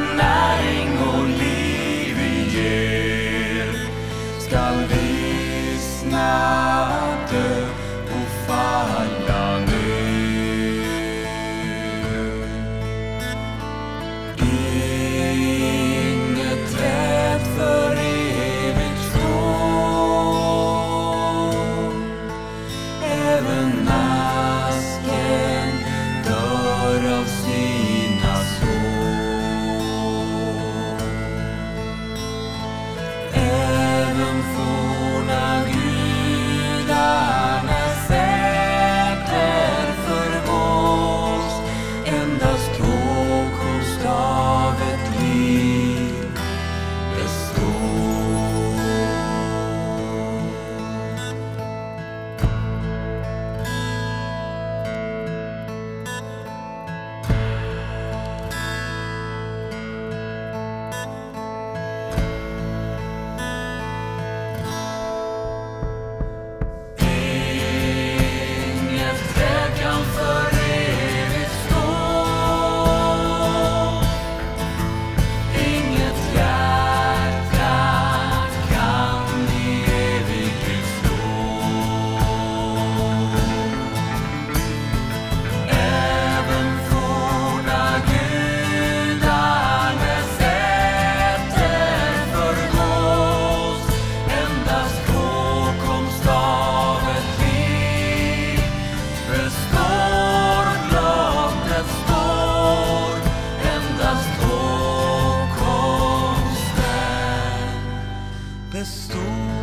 den näring och liv vi ger skall vissna, dö och falla ner. Inget träd för evigt står, eres tú.